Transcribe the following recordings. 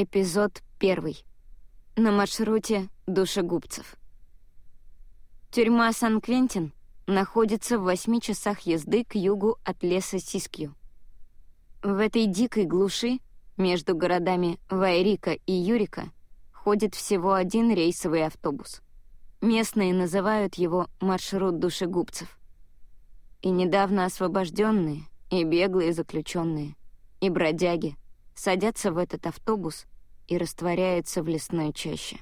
Эпизод первый. На маршруте душегубцев. Тюрьма Сан-Квентин находится в восьми часах езды к югу от леса Сискью. В этой дикой глуши между городами Вайрика и Юрика ходит всего один рейсовый автобус. Местные называют его маршрут душегубцев. И недавно освобожденные, и беглые заключенные, и бродяги — садятся в этот автобус и растворяются в лесной чаще.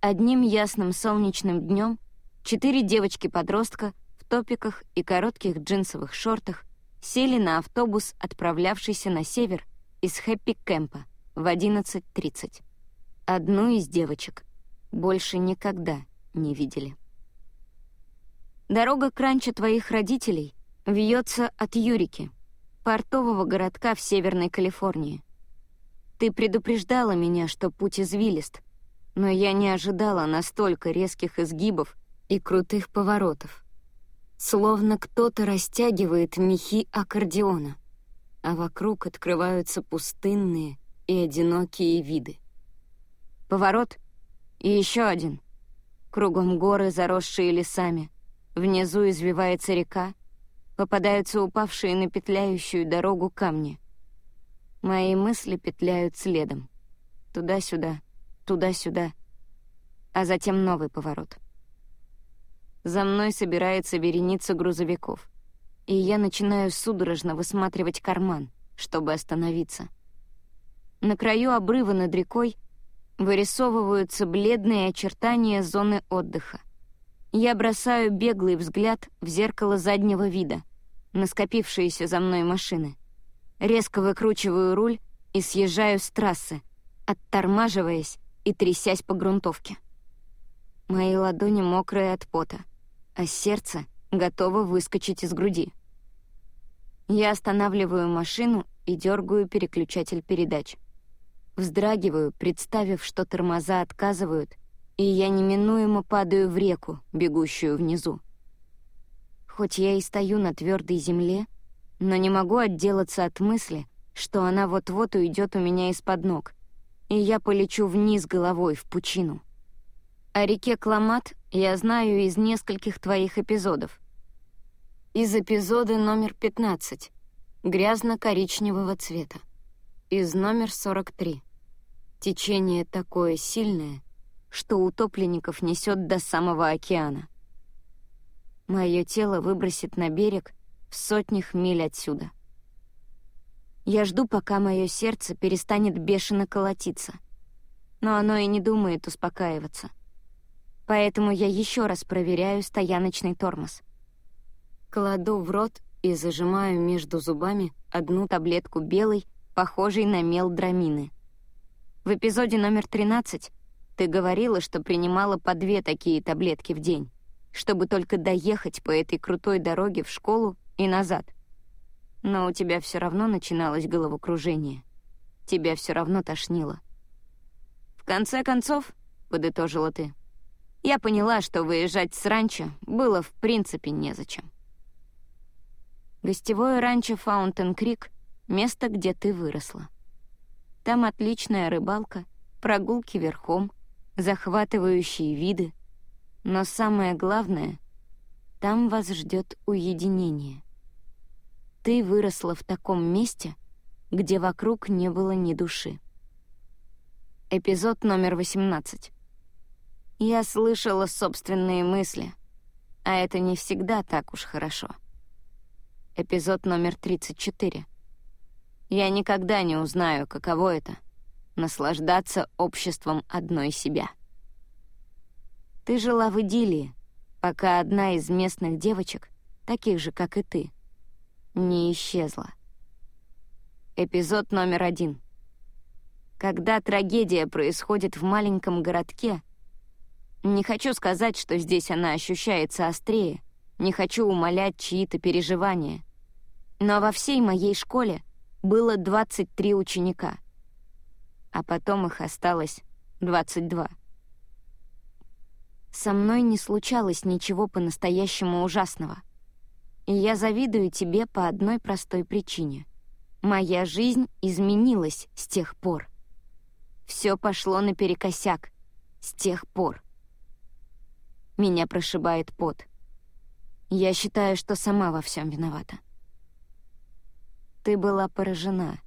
Одним ясным солнечным днем четыре девочки-подростка в топиках и коротких джинсовых шортах сели на автобус, отправлявшийся на север из Хэппи-Кэмпа в 11.30. Одну из девочек больше никогда не видели. Дорога к ранчо твоих родителей вьется от Юрики — портового городка в Северной Калифорнии. Ты предупреждала меня, что путь извилист, но я не ожидала настолько резких изгибов и крутых поворотов. Словно кто-то растягивает мехи аккордеона, а вокруг открываются пустынные и одинокие виды. Поворот и еще один. Кругом горы, заросшие лесами. Внизу извивается река, попадаются упавшие на петляющую дорогу камни. Мои мысли петляют следом. Туда-сюда, туда-сюда. А затем новый поворот. За мной собирается вереница грузовиков. И я начинаю судорожно высматривать карман, чтобы остановиться. На краю обрыва над рекой вырисовываются бледные очертания зоны отдыха. Я бросаю беглый взгляд в зеркало заднего вида, на скопившиеся за мной машины. Резко выкручиваю руль и съезжаю с трассы, оттормаживаясь и трясясь по грунтовке. Мои ладони мокрые от пота, а сердце готово выскочить из груди. Я останавливаю машину и дергаю переключатель передач. Вздрагиваю, представив, что тормоза отказывают, и я неминуемо падаю в реку, бегущую внизу. Хоть я и стою на твердой земле, но не могу отделаться от мысли, что она вот-вот уйдет у меня из-под ног, и я полечу вниз головой в пучину. О реке Кламат я знаю из нескольких твоих эпизодов. Из эпизода номер 15 грязно-коричневого цвета. Из номер 43. Течение такое сильное, что утопленников несет до самого океана. Мое тело выбросит на берег в сотнях миль отсюда. Я жду, пока мое сердце перестанет бешено колотиться. Но оно и не думает успокаиваться. Поэтому я еще раз проверяю стояночный тормоз. Кладу в рот и зажимаю между зубами одну таблетку белой, похожей на мел драмины. В эпизоде номер 13 ты говорила, что принимала по две такие таблетки в день, чтобы только доехать по этой крутой дороге в школу и назад. Но у тебя все равно начиналось головокружение. Тебя все равно тошнило. В конце концов, — подытожила ты, — я поняла, что выезжать с ранчо было в принципе незачем. Гостевое ранчо Фаунтен Крик — место, где ты выросла. Там отличная рыбалка, прогулки верхом — захватывающие виды, но самое главное — там вас ждет уединение. Ты выросла в таком месте, где вокруг не было ни души. Эпизод номер 18. Я слышала собственные мысли, а это не всегда так уж хорошо. Эпизод номер 34. Я никогда не узнаю, каково это — наслаждаться обществом одной себя. Ты жила в идиллии, пока одна из местных девочек, таких же, как и ты, не исчезла. Эпизод номер один. Когда трагедия происходит в маленьком городке, не хочу сказать, что здесь она ощущается острее, не хочу умалять чьи-то переживания, но во всей моей школе было 23 ученика — а потом их осталось 22. Со мной не случалось ничего по-настоящему ужасного. И я завидую тебе по одной простой причине. Моя жизнь изменилась с тех пор, Все пошло наперекосяк. С тех пор. Меня прошибает пот. Я считаю, что сама во всем виновата. Ты была поражена.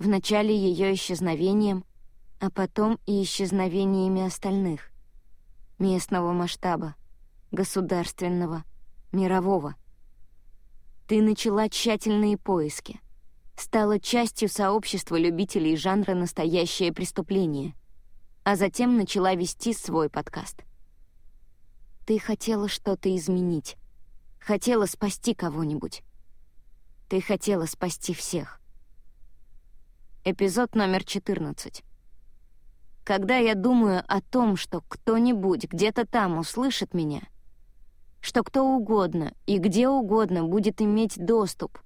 Вначале ее исчезновением, а потом и исчезновениями остальных. Местного масштаба, государственного, мирового. Ты начала тщательные поиски. Стала частью сообщества любителей жанра «Настоящее преступление», а затем начала вести свой подкаст. Ты хотела что-то изменить. Хотела спасти кого-нибудь. Ты хотела спасти всех. Эпизод номер 14. Когда я думаю о том, что кто-нибудь где-то там услышит меня, что кто угодно и где угодно будет иметь доступ.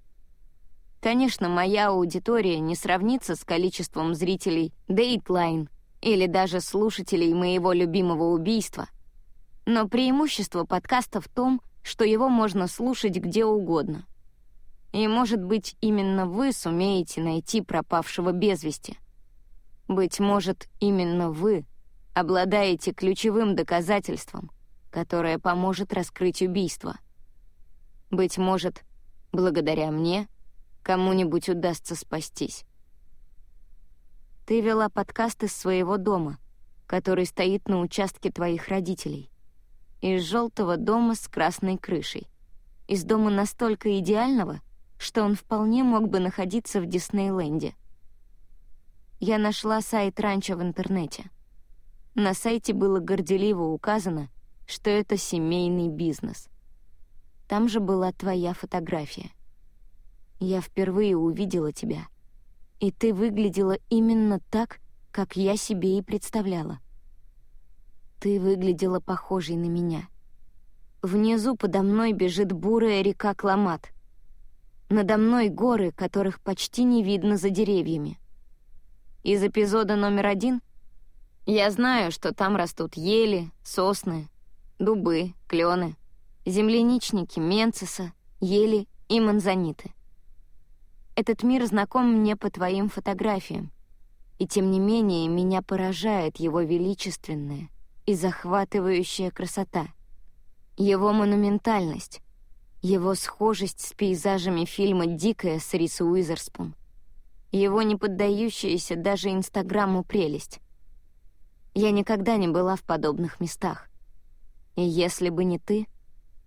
Конечно, моя аудитория не сравнится с количеством зрителей Dateline или даже слушателей моего любимого убийства — но преимущество подкаста в том, что его можно слушать где угодно. И, может быть, именно вы сумеете найти пропавшего без вести. Быть может, именно вы обладаете ключевым доказательством, которое поможет раскрыть убийство. Быть может, благодаря мне кому-нибудь удастся спастись. Ты вела подкаст из своего дома, который стоит на участке твоих родителей из желтого дома с красной крышей. Из дома настолько идеального, что он вполне мог бы находиться в Диснейленде. Я нашла сайт ранчо в интернете. На сайте было горделиво указано, что это семейный бизнес. Там же была твоя фотография. Я впервые увидела тебя, и ты выглядела именно так, как я себе и представляла. Ты выглядела похожей на меня. Внизу подо мной бежит бурая река Кламат. Надо мной горы, которых почти не видно за деревьями. Из эпизода номер один я знаю, что там растут ели, сосны, дубы, клены, земляничники, менциса, ели и манзаниты. Этот мир знаком мне по твоим фотографиям, и тем не менее меня поражает его величественная, и захватывающая красота. Его монументальность, его схожесть с пейзажами фильма «Дикая» с Рис Уизерспун, его не поддающаяся даже Инстаграму прелесть. Я никогда не была в подобных местах. И если бы не ты,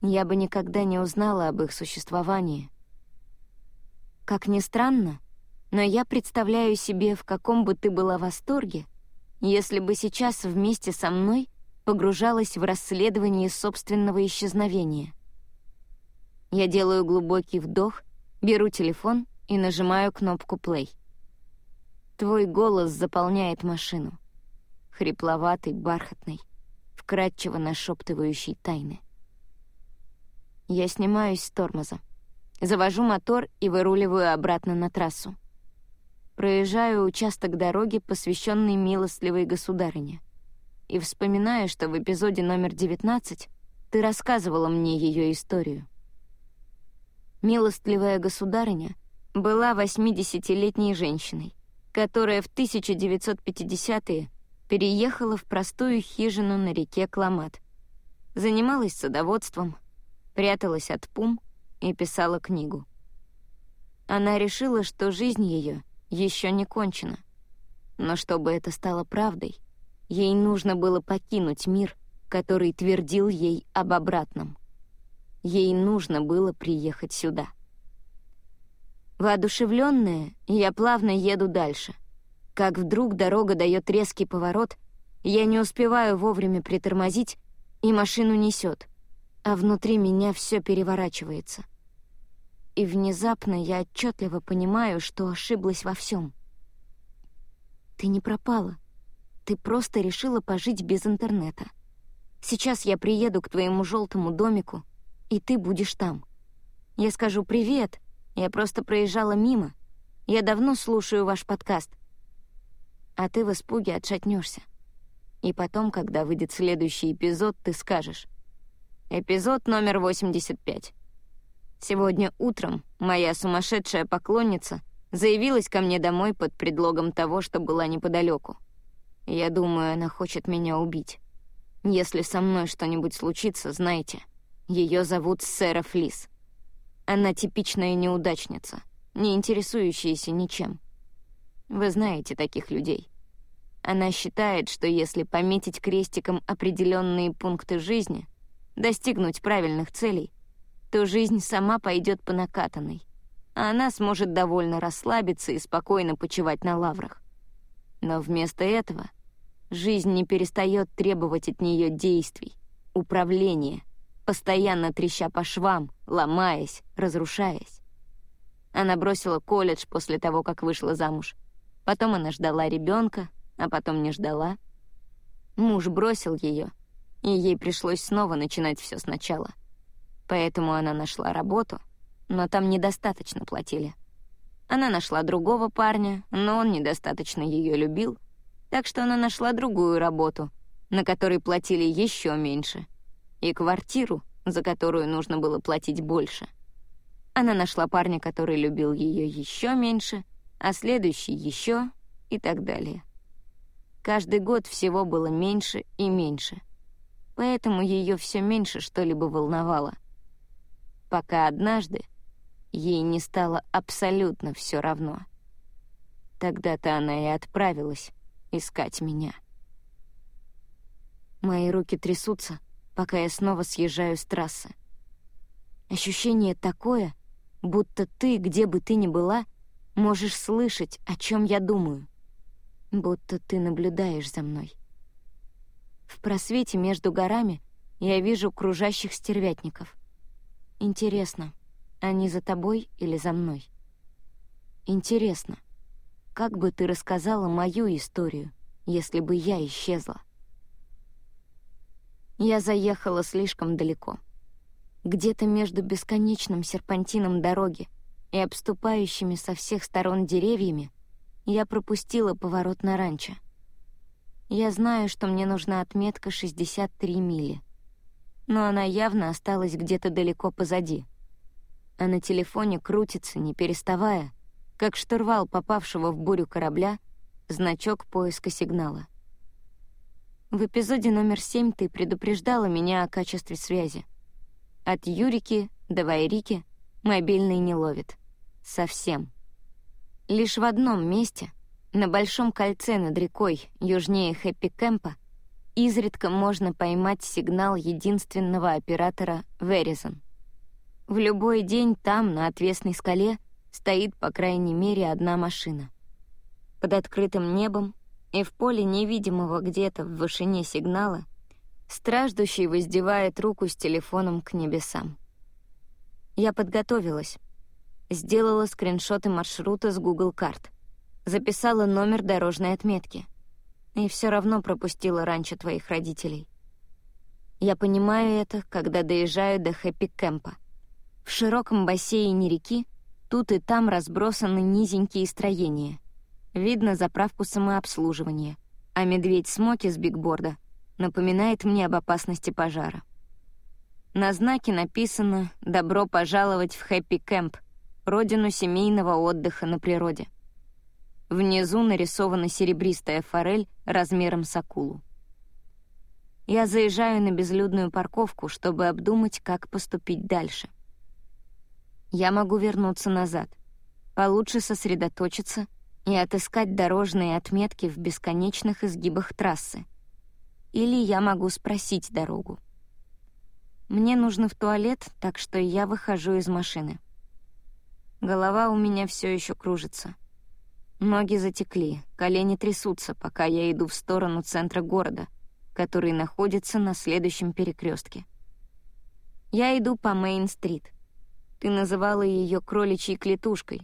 я бы никогда не узнала об их существовании. Как ни странно, но я представляю себе, в каком бы ты была восторге, если бы сейчас вместе со мной погружалась в расследование собственного исчезновения. Я делаю глубокий вдох, беру телефон и нажимаю кнопку «плей». Твой голос заполняет машину. Хрипловатый, бархатный, вкрадчиво нашептывающий тайны. Я снимаюсь с тормоза. Завожу мотор и выруливаю обратно на трассу. Проезжаю участок дороги, посвященный милостливой государыне. И вспоминаю, что в эпизоде номер 19 ты рассказывала мне ее историю. Милостливая государыня была 80-летней женщиной, которая в 1950-е переехала в простую хижину на реке Кламат. Занималась садоводством, пряталась от пум и писала книгу. Она решила, что жизнь ее еще не кончена. Но чтобы это стало правдой, ей нужно было покинуть мир, который твердил ей об обратном. Ей нужно было приехать сюда. Воодушевленная, я плавно еду дальше. Как вдруг дорога дает резкий поворот, я не успеваю вовремя притормозить, и машину несет, а внутри меня все переворачивается — и внезапно я отчетливо понимаю, что ошиблась во всем. Ты не пропала. Ты просто решила пожить без интернета. Сейчас я приеду к твоему желтому домику, и ты будешь там. Я скажу «Привет», я просто проезжала мимо. Я давно слушаю ваш подкаст. А ты в испуге отшатнешься. И потом, когда выйдет следующий эпизод, ты скажешь. Эпизод номер 85. Сегодня утром моя сумасшедшая поклонница заявилась ко мне домой под предлогом того, что была неподалеку. Я думаю, она хочет меня убить. Если со мной что-нибудь случится, знайте, ее зовут Сэра Флис. Она типичная неудачница, не интересующаяся ничем. Вы знаете таких людей. Она считает, что если пометить крестиком определенные пункты жизни, достигнуть правильных целей, то жизнь сама пойдет по накатанной, а она сможет довольно расслабиться и спокойно почивать на лаврах. Но вместо этого жизнь не перестает требовать от нее действий, управления, постоянно треща по швам, ломаясь, разрушаясь. Она бросила колледж после того, как вышла замуж. Потом она ждала ребенка, а потом не ждала. Муж бросил ее, и ей пришлось снова начинать все сначала. Поэтому она нашла работу, но там недостаточно платили. Она нашла другого парня, но он недостаточно ее любил, так что она нашла другую работу, на которой платили еще меньше, и квартиру, за которую нужно было платить больше. Она нашла парня, который любил ее еще меньше, а следующий еще и так далее. Каждый год всего было меньше и меньше. Поэтому ее все меньше что-либо волновало. Пока однажды ей не стало абсолютно все равно. Тогда-то она и отправилась искать меня. Мои руки трясутся, пока я снова съезжаю с трассы. Ощущение такое, будто ты, где бы ты ни была, можешь слышать, о чем я думаю будто ты наблюдаешь за мной. В просвете между горами я вижу кружащих стервятников. Интересно, они за тобой или за мной? Интересно, как бы ты рассказала мою историю, если бы я исчезла? Я заехала слишком далеко. Где-то между бесконечным серпантином дороги и обступающими со всех сторон деревьями я пропустила поворот на ранчо. Я знаю, что мне нужна отметка 63 мили. Но она явно осталась где-то далеко позади. А на телефоне крутится, не переставая, как штурвал попавшего в бурю корабля, значок поиска сигнала. В эпизоде номер 7 ты предупреждала меня о качестве связи. От Юрики до Вайрики мобильный не ловит. Совсем. Лишь в одном месте, на большом кольце над рекой, южнее Хэппи-Кэмпа, изредка можно поймать сигнал единственного оператора Verizon. В любой день там, на отвесной скале, стоит по крайней мере одна машина. Под открытым небом и в поле невидимого где-то в вышине сигнала страждущий воздевает руку с телефоном к небесам. Я подготовилась, Сделала скриншоты маршрута с Google карт. Записала номер дорожной отметки. И все равно пропустила раньше твоих родителей. Я понимаю это, когда доезжаю до хэппи-кэмпа. В широком бассейне реки тут и там разбросаны низенькие строения. Видно заправку самообслуживания, а медведь Смоки с бигборда напоминает мне об опасности пожара. На знаке написано «Добро пожаловать в хэппи-кэмп», родину семейного отдыха на природе. Внизу нарисована серебристая форель размером с акулу. Я заезжаю на безлюдную парковку, чтобы обдумать, как поступить дальше. Я могу вернуться назад, получше сосредоточиться и отыскать дорожные отметки в бесконечных изгибах трассы. Или я могу спросить дорогу. Мне нужно в туалет, так что я выхожу из машины. Голова у меня все еще кружится. Ноги затекли, колени трясутся, пока я иду в сторону центра города, который находится на следующем перекрестке. Я иду по Мейн-стрит. Ты называла ее кроличьей клетушкой,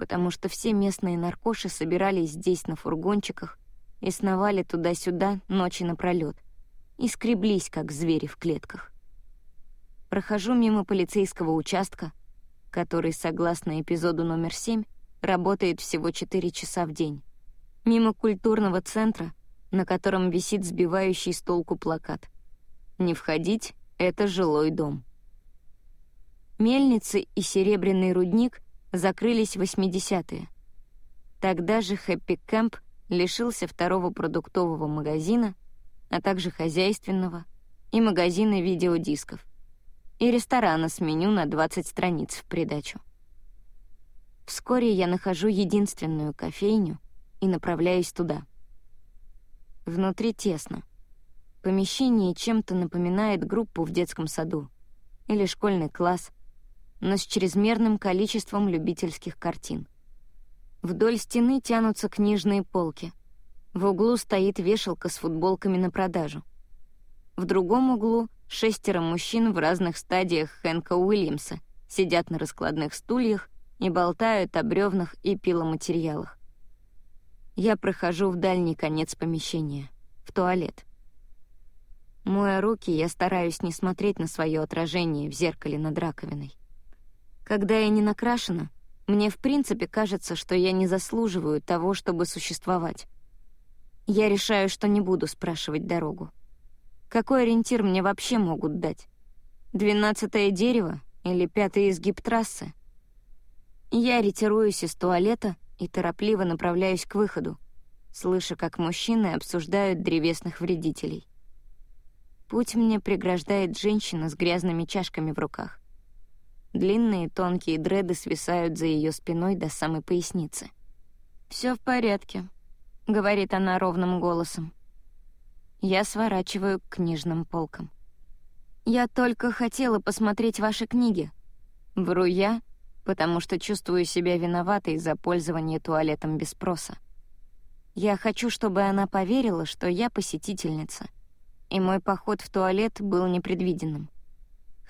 потому что все местные наркоши собирались здесь на фургончиках и сновали туда-сюда ночи напролет и скреблись, как звери в клетках. Прохожу мимо полицейского участка, который, согласно эпизоду номер 7, работает всего 4 часа в день. Мимо культурного центра, на котором висит сбивающий с толку плакат. «Не входить — это жилой дом». Мельницы и серебряный рудник закрылись в 80-е. Тогда же Хэппи Кэмп лишился второго продуктового магазина, а также хозяйственного и магазина видеодисков, и ресторана с меню на 20 страниц в придачу. Вскоре я нахожу единственную кофейню и направляюсь туда. Внутри тесно. Помещение чем-то напоминает группу в детском саду или школьный класс, но с чрезмерным количеством любительских картин. Вдоль стены тянутся книжные полки. В углу стоит вешалка с футболками на продажу. В другом углу шестеро мужчин в разных стадиях Хэнка Уильямса сидят на раскладных стульях и болтают о бревнах и пиломатериалах. Я прохожу в дальний конец помещения, в туалет. Моя руки, я стараюсь не смотреть на свое отражение в зеркале над раковиной. Когда я не накрашена, мне в принципе кажется, что я не заслуживаю того, чтобы существовать. Я решаю, что не буду спрашивать дорогу. Какой ориентир мне вообще могут дать? Двенадцатое дерево или пятый изгиб трассы? Я ретируюсь из туалета и торопливо направляюсь к выходу, слыша, как мужчины обсуждают древесных вредителей. Путь мне преграждает женщина с грязными чашками в руках. Длинные тонкие дреды свисают за ее спиной до самой поясницы. Все в порядке», — говорит она ровным голосом. Я сворачиваю к книжным полкам. «Я только хотела посмотреть ваши книги». Вру я, потому что чувствую себя виноватой за пользование туалетом без спроса. Я хочу, чтобы она поверила, что я посетительница, и мой поход в туалет был непредвиденным.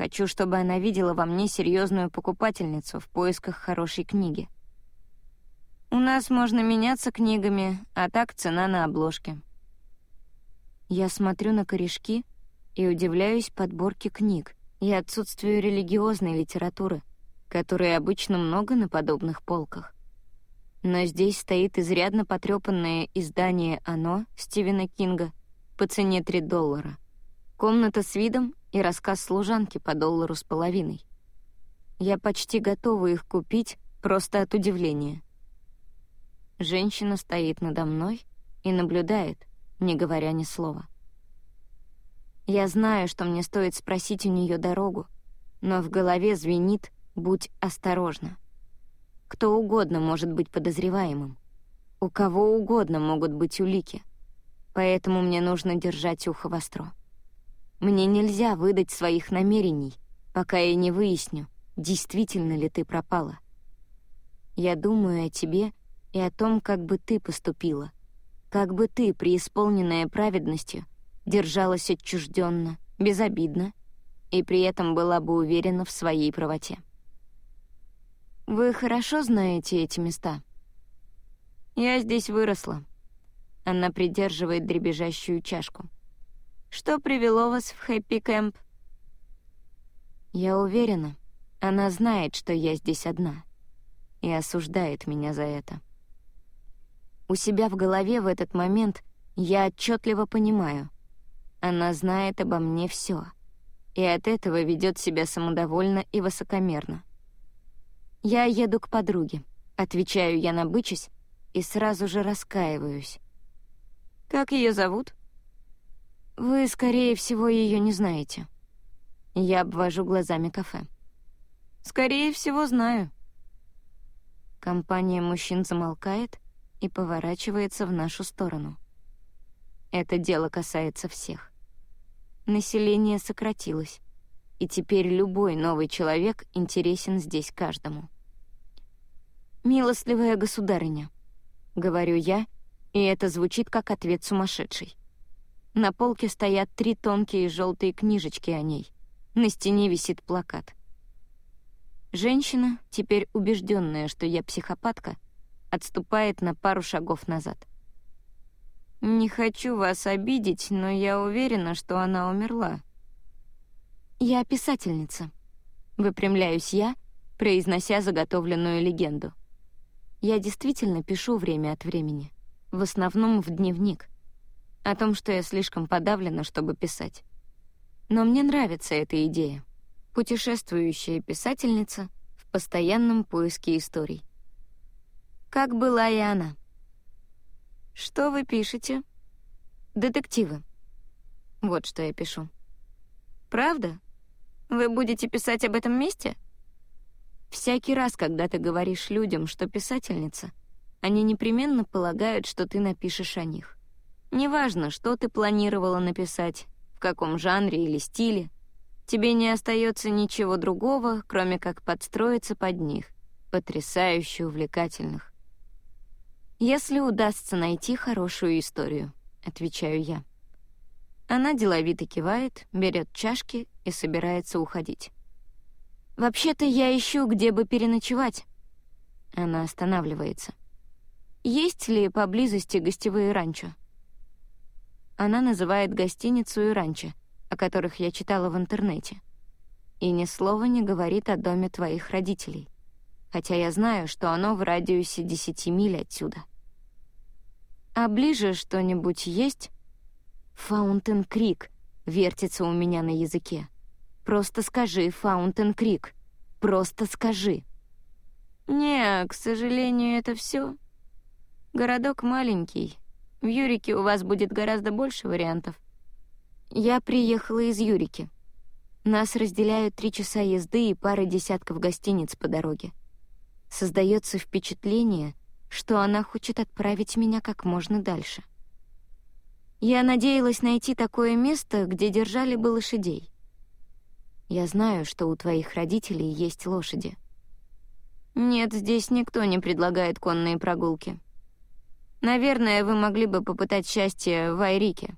Хочу, чтобы она видела во мне серьезную покупательницу в поисках хорошей книги. У нас можно меняться книгами, а так цена на обложке. Я смотрю на корешки и удивляюсь подборке книг и отсутствию религиозной литературы — которой обычно много на подобных полках. Но здесь стоит изрядно потрепанное издание «Оно» Стивена Кинга по цене 3 доллара. Комната с видом и рассказ служанки по доллару с половиной. Я почти готова их купить просто от удивления. Женщина стоит надо мной и наблюдает, не говоря ни слова. Я знаю, что мне стоит спросить у нее дорогу, но в голове звенит Будь осторожна. Кто угодно может быть подозреваемым. У кого угодно могут быть улики. Поэтому мне нужно держать ухо востро. Мне нельзя выдать своих намерений, пока я не выясню, действительно ли ты пропала. Я думаю о тебе и о том, как бы ты поступила, как бы ты, преисполненная праведностью, держалась отчужденно, безобидно и при этом была бы уверена в своей правоте. «Вы хорошо знаете эти места?» «Я здесь выросла». Она придерживает дребезжащую чашку. «Что привело вас в хэппи-кэмп?» Я уверена, она знает, что я здесь одна, и осуждает меня за это. У себя в голове в этот момент я отчетливо понимаю, она знает обо мне все, и от этого ведет себя самодовольно и высокомерно. «Я еду к подруге», — отвечаю я, набычась, и сразу же раскаиваюсь. «Как ее зовут?» «Вы, скорее всего, ее не знаете». Я обвожу глазами кафе. «Скорее всего, знаю». Компания мужчин замолкает и поворачивается в нашу сторону. Это дело касается всех. Население сократилось и теперь любой новый человек интересен здесь каждому. «Милостливая государыня», — говорю я, и это звучит как ответ сумасшедший. На полке стоят три тонкие желтые книжечки о ней. На стене висит плакат. Женщина, теперь убежденная, что я психопатка, отступает на пару шагов назад. «Не хочу вас обидеть, но я уверена, что она умерла», «Я писательница», — выпрямляюсь я, произнося заготовленную легенду. Я действительно пишу время от времени, в основном в дневник, о том, что я слишком подавлена, чтобы писать. Но мне нравится эта идея. Путешествующая писательница в постоянном поиске историй. Как была и она. Что вы пишете?» «Детективы». Вот что я пишу. «Правда? Вы будете писать об этом месте?» Всякий раз, когда ты говоришь людям, что писательница, они непременно полагают, что ты напишешь о них. Неважно, что ты планировала написать, в каком жанре или стиле, тебе не остается ничего другого, кроме как подстроиться под них, потрясающе увлекательных. «Если удастся найти хорошую историю», — отвечаю я. Она деловито кивает, берет чашки и собирается уходить. «Вообще-то я ищу, где бы переночевать». Она останавливается. «Есть ли поблизости гостевые ранчо?» Она называет гостиницу и ранчо, о которых я читала в интернете. И ни слова не говорит о доме твоих родителей, хотя я знаю, что оно в радиусе десяти миль отсюда. А ближе что-нибудь есть? Фаунтен Крик вертится у меня на языке. Просто скажи, Фаунтен Крик. Просто скажи. Не, к сожалению, это все. Городок маленький. В Юрике у вас будет гораздо больше вариантов. Я приехала из Юрики. Нас разделяют три часа езды и пара десятков гостиниц по дороге. Создается впечатление, что она хочет отправить меня как можно дальше. Я надеялась найти такое место, где держали бы лошадей. Я знаю, что у твоих родителей есть лошади. Нет, здесь никто не предлагает конные прогулки. Наверное, вы могли бы попытать счастье в Айрике.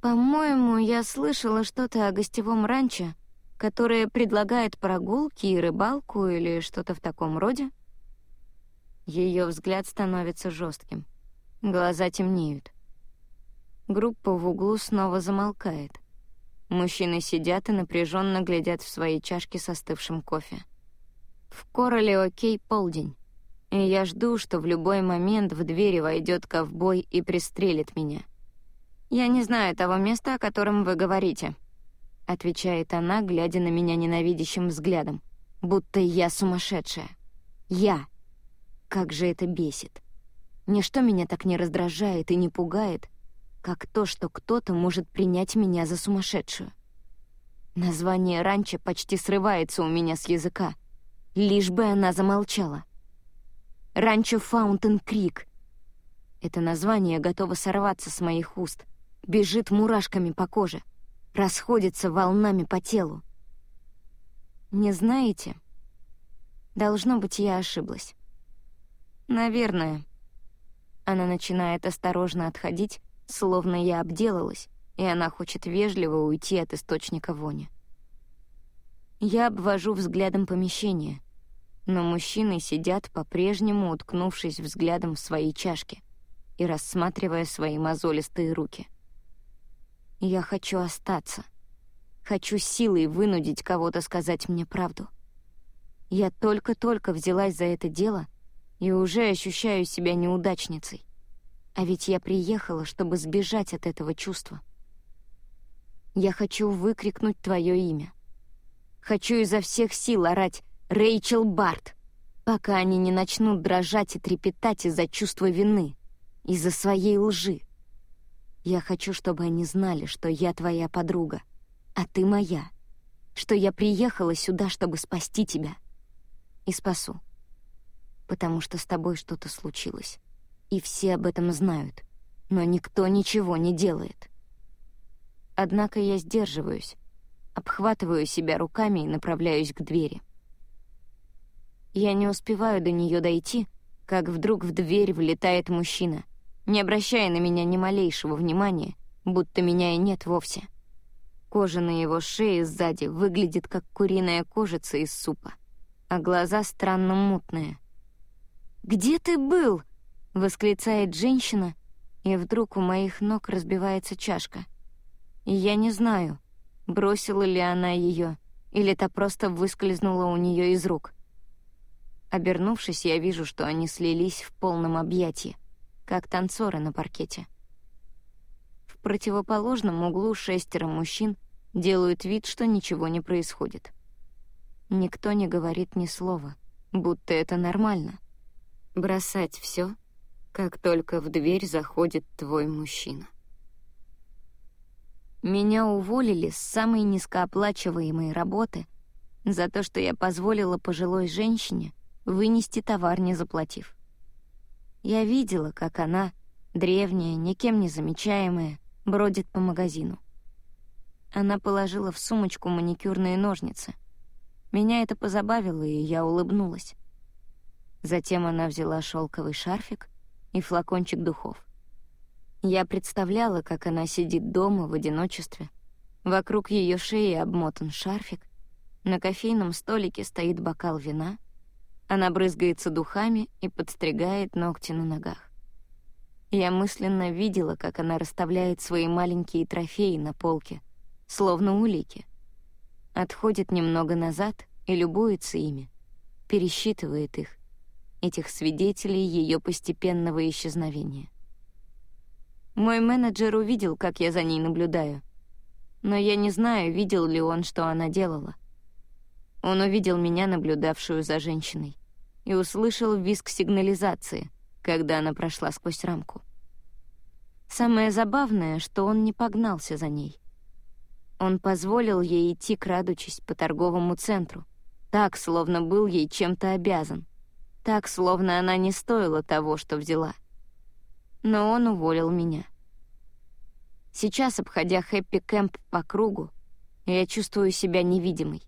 По-моему, я слышала что-то о гостевом ранчо, которое предлагает прогулки и рыбалку или что-то в таком роде. Ее взгляд становится жестким. Глаза темнеют. Группа в углу снова замолкает. Мужчины сидят и напряженно глядят в свои чашки с остывшим кофе. В Короле окей полдень, и я жду, что в любой момент в двери войдет ковбой и пристрелит меня. «Я не знаю того места, о котором вы говорите», — отвечает она, глядя на меня ненавидящим взглядом, будто я сумасшедшая. «Я! Как же это бесит! Ничто меня так не раздражает и не пугает, как то, что кто-то может принять меня за сумасшедшую. Название ранчо почти срывается у меня с языка, лишь бы она замолчала. Ранчо Фаунтен Крик. Это название готово сорваться с моих уст, бежит мурашками по коже, расходится волнами по телу. Не знаете? Должно быть, я ошиблась. Наверное. Она начинает осторожно отходить, словно я обделалась, и она хочет вежливо уйти от источника вони. Я обвожу взглядом помещение, но мужчины сидят по-прежнему, уткнувшись взглядом в свои чашки и рассматривая свои мозолистые руки. Я хочу остаться. Хочу силой вынудить кого-то сказать мне правду. Я только-только взялась за это дело и уже ощущаю себя неудачницей. А ведь я приехала, чтобы сбежать от этого чувства. Я хочу выкрикнуть твое имя. Хочу изо всех сил орать «Рэйчел Барт», пока они не начнут дрожать и трепетать из-за чувства вины, из-за своей лжи. Я хочу, чтобы они знали, что я твоя подруга, а ты моя, что я приехала сюда, чтобы спасти тебя. И спасу. Потому что с тобой что-то случилось и все об этом знают, но никто ничего не делает. Однако я сдерживаюсь, обхватываю себя руками и направляюсь к двери. Я не успеваю до нее дойти, как вдруг в дверь влетает мужчина, не обращая на меня ни малейшего внимания, будто меня и нет вовсе. Кожа на его шее сзади выглядит как куриная кожица из супа, а глаза странно мутные. «Где ты был?» Восклицает женщина, и вдруг у моих ног разбивается чашка. Я не знаю, бросила ли она ее, или та просто выскользнула у нее из рук. Обернувшись, я вижу, что они слились в полном объятии, как танцоры на паркете. В противоположном углу шестеро мужчин делают вид, что ничего не происходит. Никто не говорит ни слова, будто это нормально. Бросать все как только в дверь заходит твой мужчина. Меня уволили с самой низкооплачиваемой работы за то, что я позволила пожилой женщине вынести товар, не заплатив. Я видела, как она, древняя, никем не замечаемая, бродит по магазину. Она положила в сумочку маникюрные ножницы. Меня это позабавило, и я улыбнулась. Затем она взяла шелковый шарфик и флакончик духов. Я представляла, как она сидит дома в одиночестве. Вокруг ее шеи обмотан шарфик. На кофейном столике стоит бокал вина. Она брызгается духами и подстригает ногти на ногах. Я мысленно видела, как она расставляет свои маленькие трофеи на полке, словно улики. Отходит немного назад и любуется ими, пересчитывает их, этих свидетелей ее постепенного исчезновения. Мой менеджер увидел, как я за ней наблюдаю. Но я не знаю, видел ли он, что она делала. Он увидел меня, наблюдавшую за женщиной, и услышал визг сигнализации, когда она прошла сквозь рамку. Самое забавное, что он не погнался за ней. Он позволил ей идти, крадучись по торговому центру, так, словно был ей чем-то обязан, так, словно она не стоила того, что взяла — но он уволил меня. Сейчас, обходя хэппи-кэмп по кругу, я чувствую себя невидимой.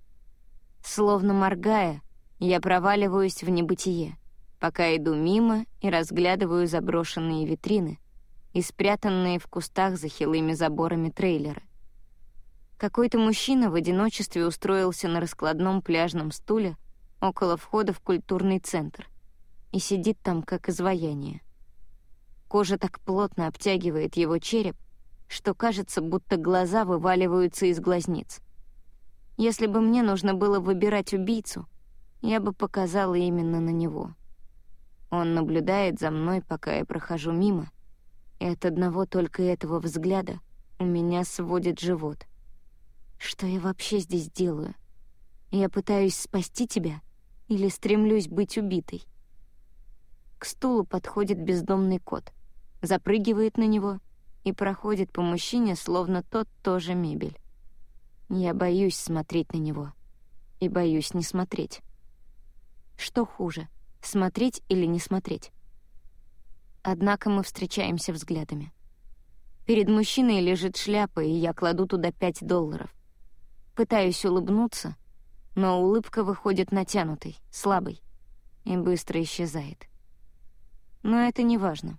Словно моргая, я проваливаюсь в небытие, пока иду мимо и разглядываю заброшенные витрины и спрятанные в кустах за хилыми заборами трейлеры. Какой-то мужчина в одиночестве устроился на раскладном пляжном стуле около входа в культурный центр и сидит там как изваяние. Кожа так плотно обтягивает его череп, что кажется, будто глаза вываливаются из глазниц. Если бы мне нужно было выбирать убийцу, я бы показала именно на него. Он наблюдает за мной, пока я прохожу мимо, и от одного только этого взгляда у меня сводит живот. Что я вообще здесь делаю? Я пытаюсь спасти тебя или стремлюсь быть убитой? К стулу подходит бездомный кот запрыгивает на него и проходит по мужчине, словно тот тоже мебель. Я боюсь смотреть на него и боюсь не смотреть. Что хуже, смотреть или не смотреть? Однако мы встречаемся взглядами. Перед мужчиной лежит шляпа, и я кладу туда пять долларов. Пытаюсь улыбнуться, но улыбка выходит натянутой, слабой и быстро исчезает. Но это не важно.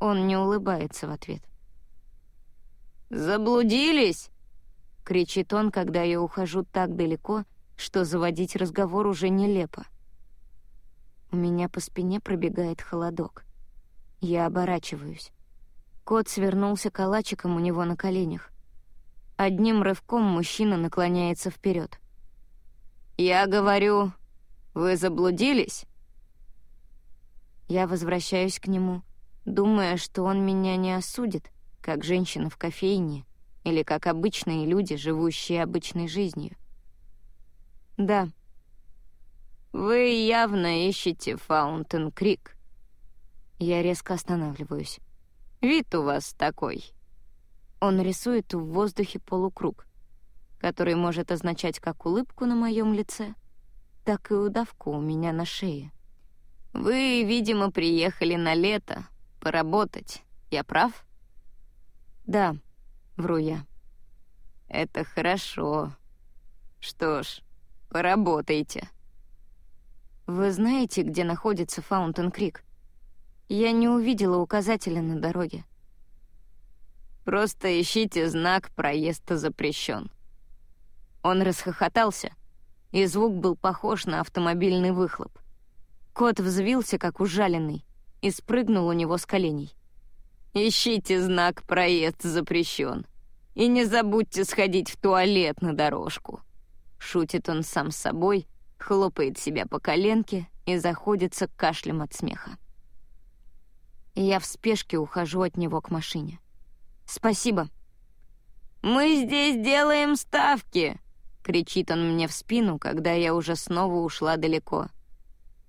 Он не улыбается в ответ. «Заблудились!» — кричит он, когда я ухожу так далеко, что заводить разговор уже нелепо. У меня по спине пробегает холодок. Я оборачиваюсь. Кот свернулся калачиком у него на коленях. Одним рывком мужчина наклоняется вперед. «Я говорю, вы заблудились?» Я возвращаюсь к нему — думая, что он меня не осудит, как женщина в кофейне или как обычные люди, живущие обычной жизнью. Да. Вы явно ищете Фаунтен Крик. Я резко останавливаюсь. Вид у вас такой. Он рисует в воздухе полукруг, который может означать как улыбку на моем лице, так и удавку у меня на шее. Вы, видимо, приехали на лето, поработать. Я прав? Да, вру я. Это хорошо. Что ж, поработайте. Вы знаете, где находится Фаунтен Крик? Я не увидела указателя на дороге. Просто ищите знак «Проезд запрещен». Он расхохотался, и звук был похож на автомобильный выхлоп. Кот взвился, как ужаленный, и спрыгнул у него с коленей. «Ищите знак «Проезд запрещен». И не забудьте сходить в туалет на дорожку». Шутит он сам с собой, хлопает себя по коленке и заходится кашлем от смеха. Я в спешке ухожу от него к машине. «Спасибо». «Мы здесь делаем ставки!» — кричит он мне в спину, когда я уже снова ушла далеко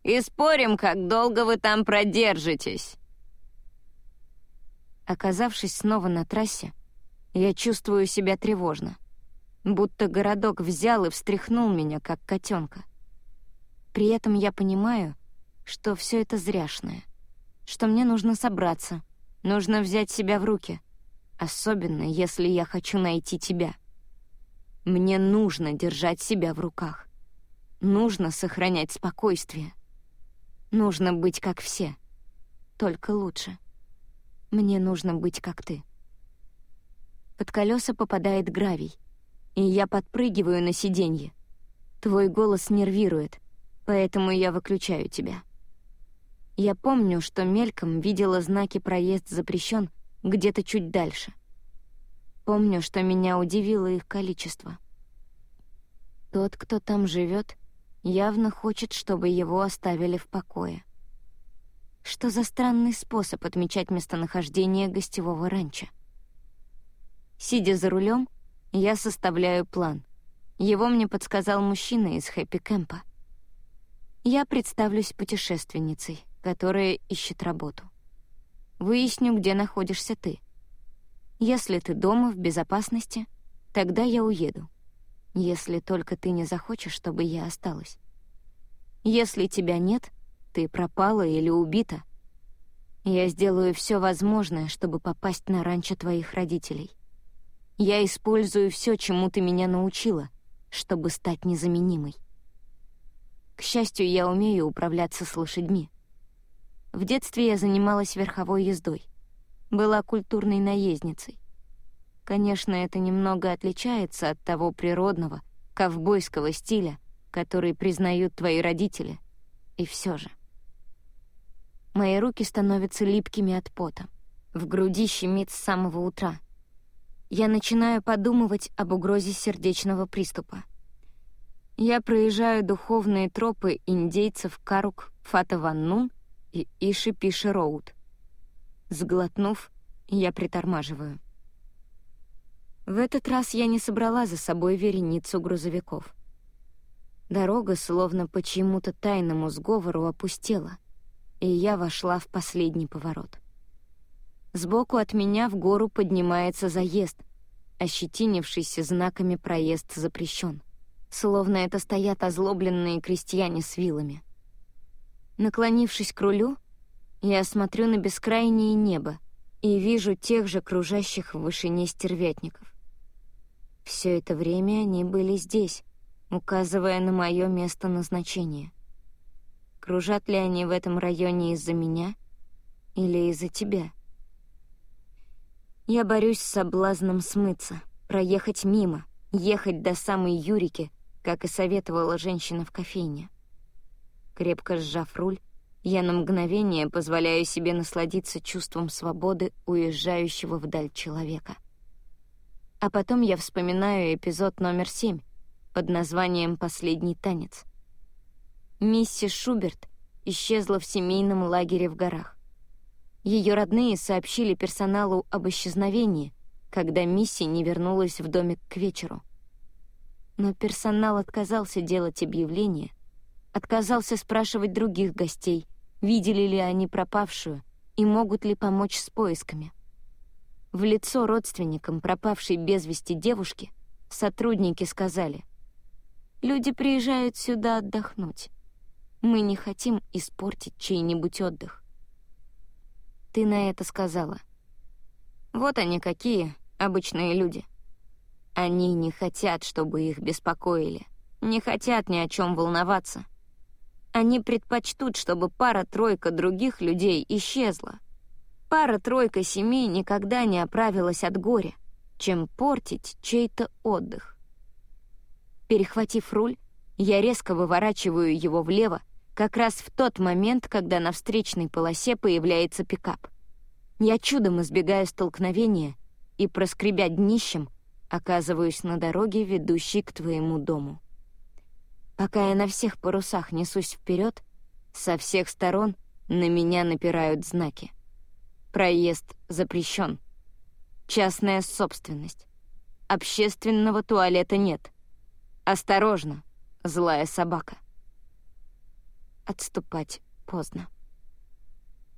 и спорим, как долго вы там продержитесь. Оказавшись снова на трассе, я чувствую себя тревожно. Будто городок взял и встряхнул меня, как котенка. При этом я понимаю, что все это зряшное, что мне нужно собраться, нужно взять себя в руки, особенно если я хочу найти тебя. Мне нужно держать себя в руках. Нужно сохранять спокойствие. Нужно быть как все, только лучше. Мне нужно быть как ты. Под колеса попадает гравий, и я подпрыгиваю на сиденье. Твой голос нервирует, поэтому я выключаю тебя. Я помню, что мельком видела знаки «Проезд запрещен» где-то чуть дальше. Помню, что меня удивило их количество. Тот, кто там живет, явно хочет, чтобы его оставили в покое. Что за странный способ отмечать местонахождение гостевого ранчо? Сидя за рулем, я составляю план. Его мне подсказал мужчина из хэппи-кэмпа. Я представлюсь путешественницей, которая ищет работу. Выясню, где находишься ты. Если ты дома, в безопасности, тогда я уеду. Если только ты не захочешь, чтобы я осталась. Если тебя нет, ты пропала или убита, я сделаю все возможное, чтобы попасть на ранчо твоих родителей. Я использую все, чему ты меня научила, чтобы стать незаменимой. К счастью, я умею управляться с лошадьми. В детстве я занималась верховой ездой. Была культурной наездницей. Конечно, это немного отличается от того природного, ковбойского стиля, который признают твои родители. И все же. Мои руки становятся липкими от пота. В груди щемит с самого утра. Я начинаю подумывать об угрозе сердечного приступа. Я проезжаю духовные тропы индейцев Карук, Фата-Ван-Нун и Иши-Пиши-Роуд. Сглотнув, я притормаживаю. В этот раз я не собрала за собой вереницу грузовиков. Дорога, словно по чьему-то тайному сговору, опустела, и я вошла в последний поворот. Сбоку от меня в гору поднимается заезд, ощетинившийся знаками «Проезд запрещен», словно это стоят озлобленные крестьяне с вилами. Наклонившись к рулю, я смотрю на бескрайнее небо и вижу тех же кружащих в вышине стервятников. Все это время они были здесь, указывая на мое место назначения. Кружат ли они в этом районе из-за меня или из-за тебя? Я борюсь с соблазном смыться, проехать мимо, ехать до самой Юрики, как и советовала женщина в кофейне. Крепко сжав руль, я на мгновение позволяю себе насладиться чувством свободы уезжающего вдаль человека. А потом я вспоминаю эпизод номер семь под названием «Последний танец». Миссис Шуберт исчезла в семейном лагере в горах. Ее родные сообщили персоналу об исчезновении, когда Мисси не вернулась в домик к вечеру. Но персонал отказался делать объявление, отказался спрашивать других гостей, видели ли они пропавшую и могут ли помочь с поисками. В лицо родственникам пропавшей без вести девушки сотрудники сказали, «Люди приезжают сюда отдохнуть. Мы не хотим испортить чей-нибудь отдых». Ты на это сказала. Вот они какие, обычные люди. Они не хотят, чтобы их беспокоили, не хотят ни о чем волноваться — они предпочтут, чтобы пара-тройка других людей исчезла. Пара-тройка семей никогда не оправилась от горя, чем портить чей-то отдых. Перехватив руль, я резко выворачиваю его влево, как раз в тот момент, когда на встречной полосе появляется пикап. Я чудом избегаю столкновения и, проскребя днищем, оказываюсь на дороге, ведущей к твоему дому. Пока я на всех парусах несусь вперед, со всех сторон на меня напирают знаки. Проезд запрещен. Частная собственность. Общественного туалета нет. Осторожно, злая собака. Отступать поздно.